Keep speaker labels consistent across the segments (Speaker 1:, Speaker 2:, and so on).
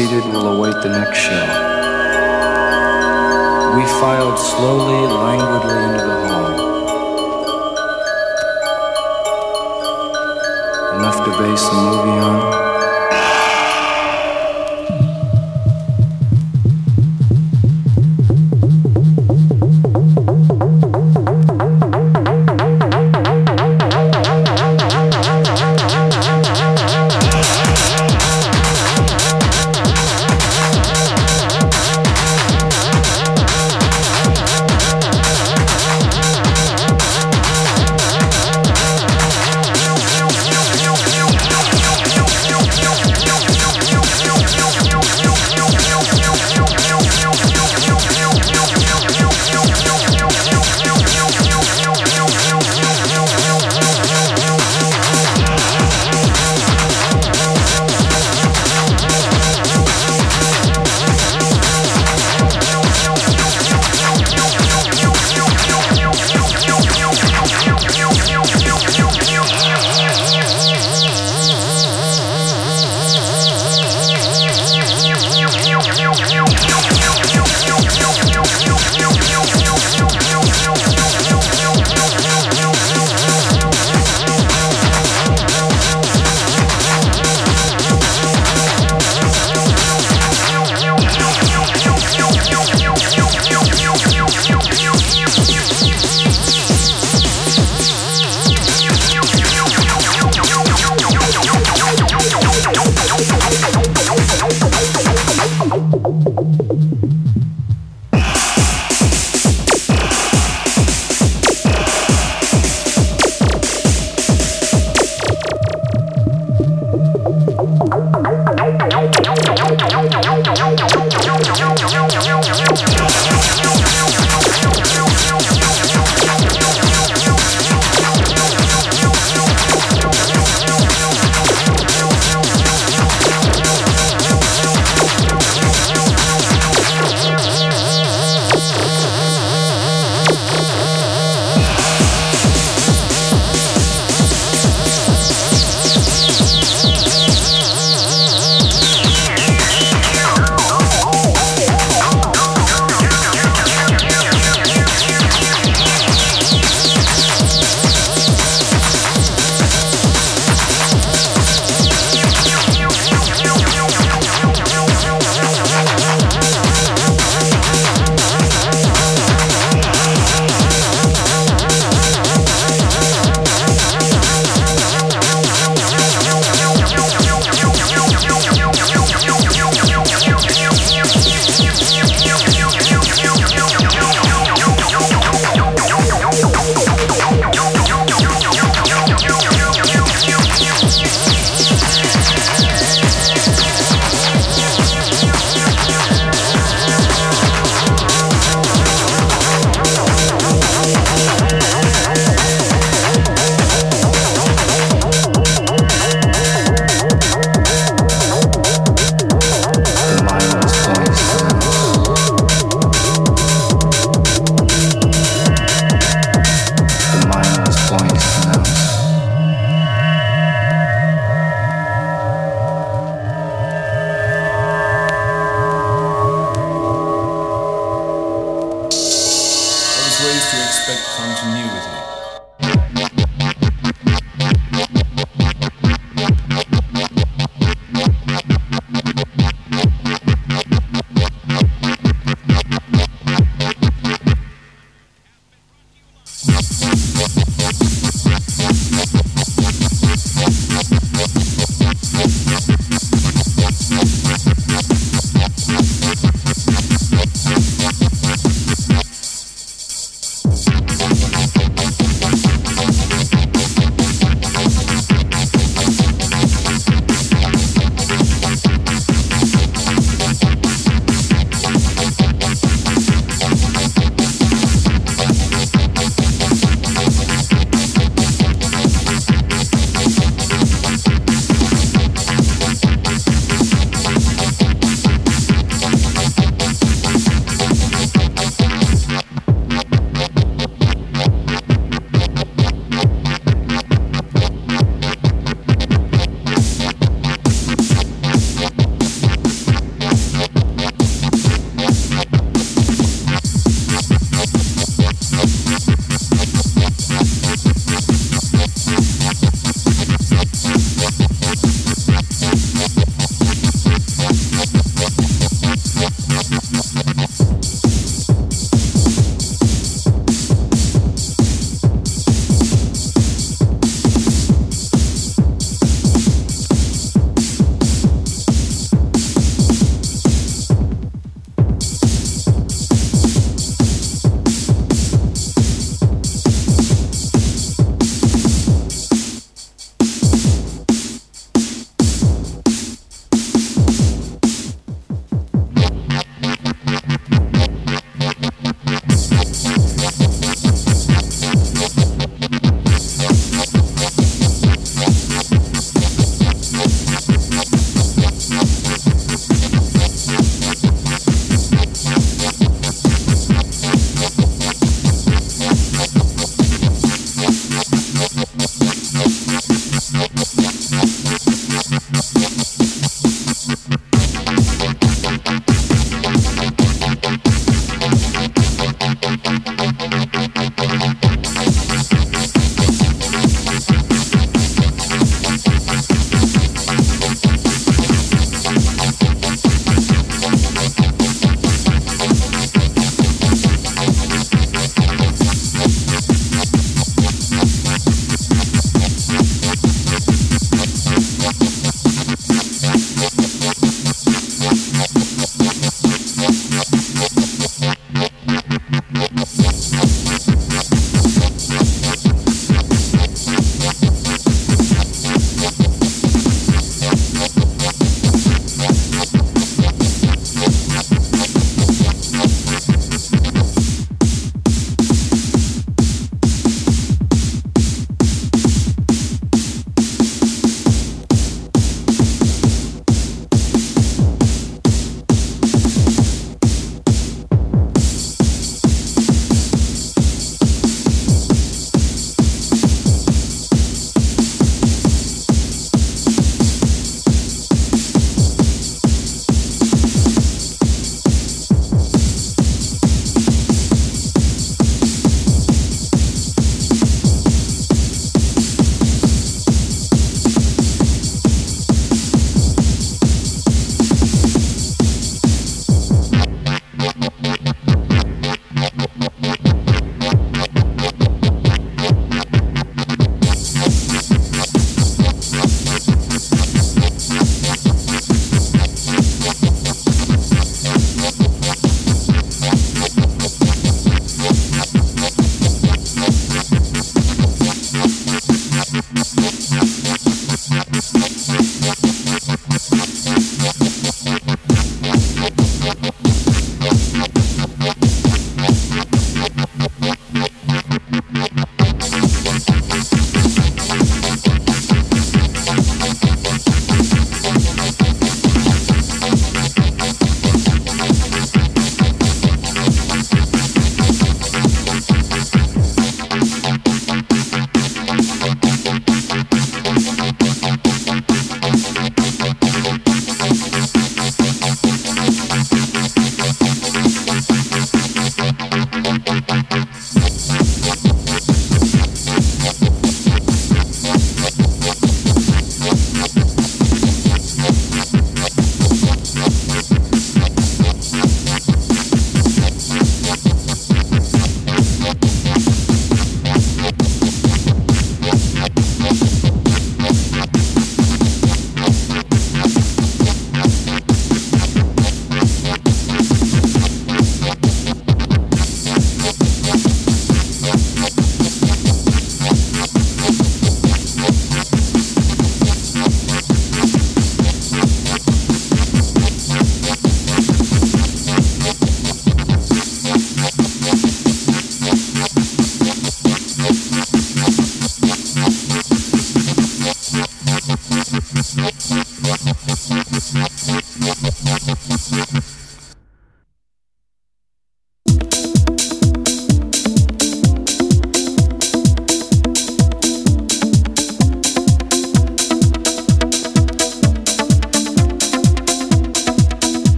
Speaker 1: unseated will await the next show.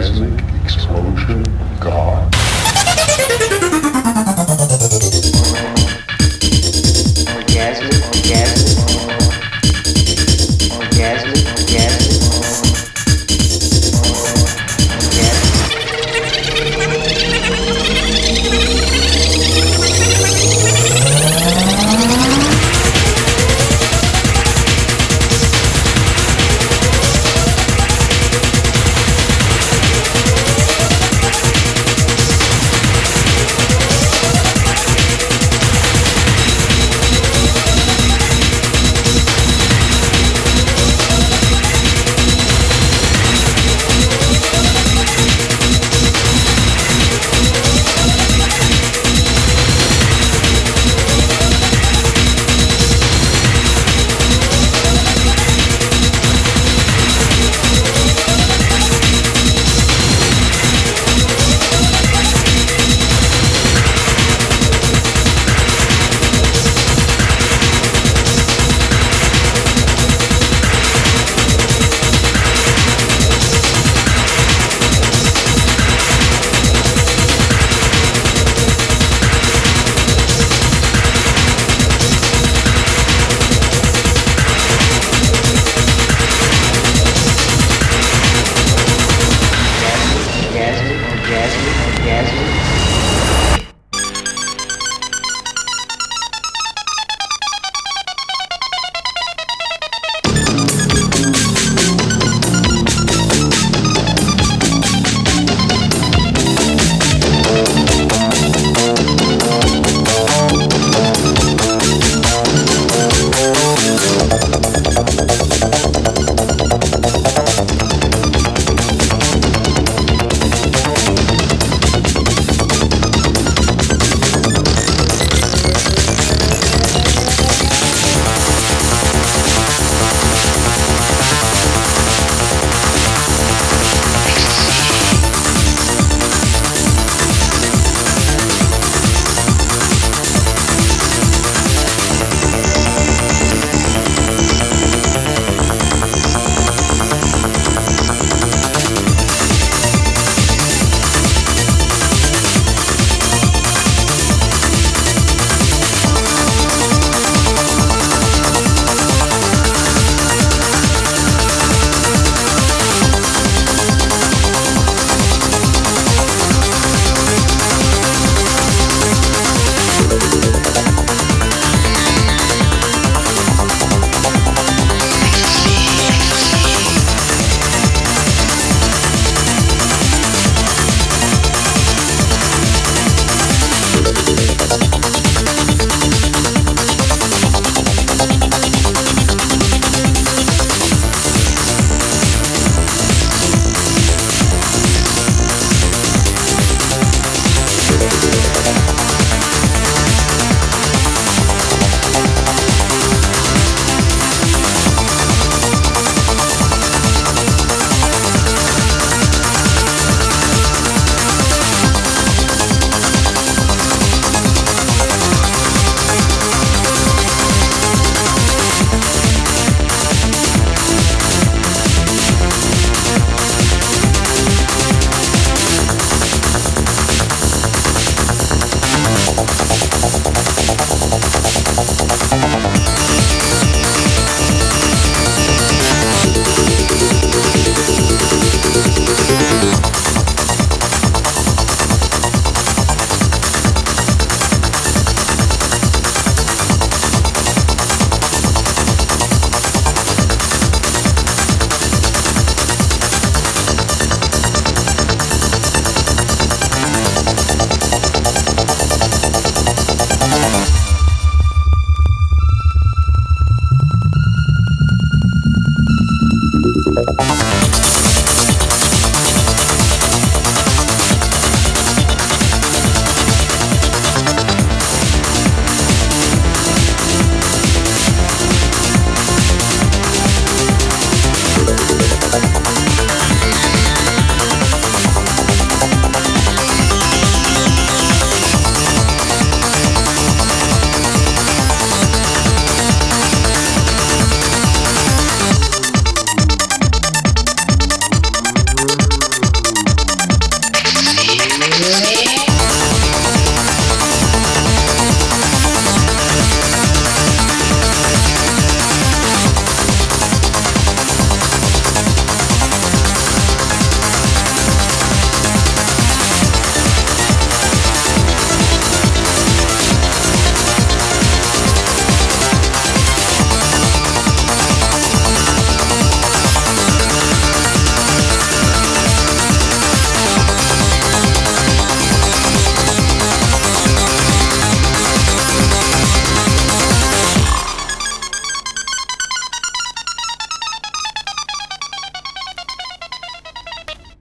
Speaker 2: Explosion God!